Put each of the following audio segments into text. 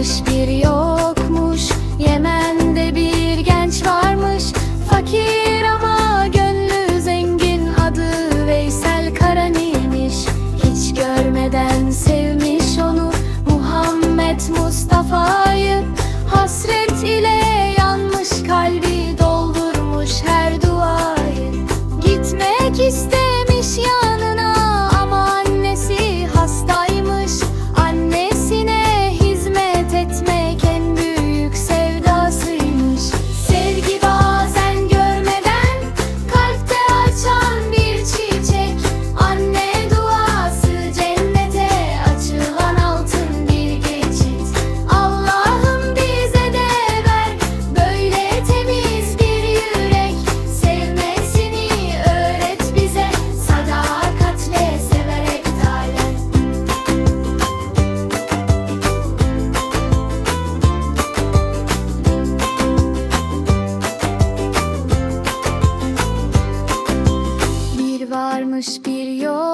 bir yol.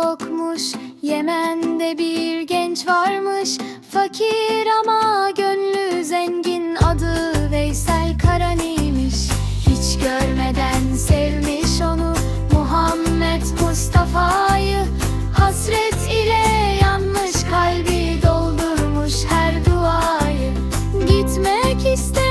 yokmuş. Yemen'de bir genç varmış. Fakir ama gönlü zengin. Adı Veysel Karani'miş Hiç görmeden sevmiş onu. Muhammed Mustafa'yı Hasret ile yanmış. Kalbi Doldurmuş her duayı. Gitmek ister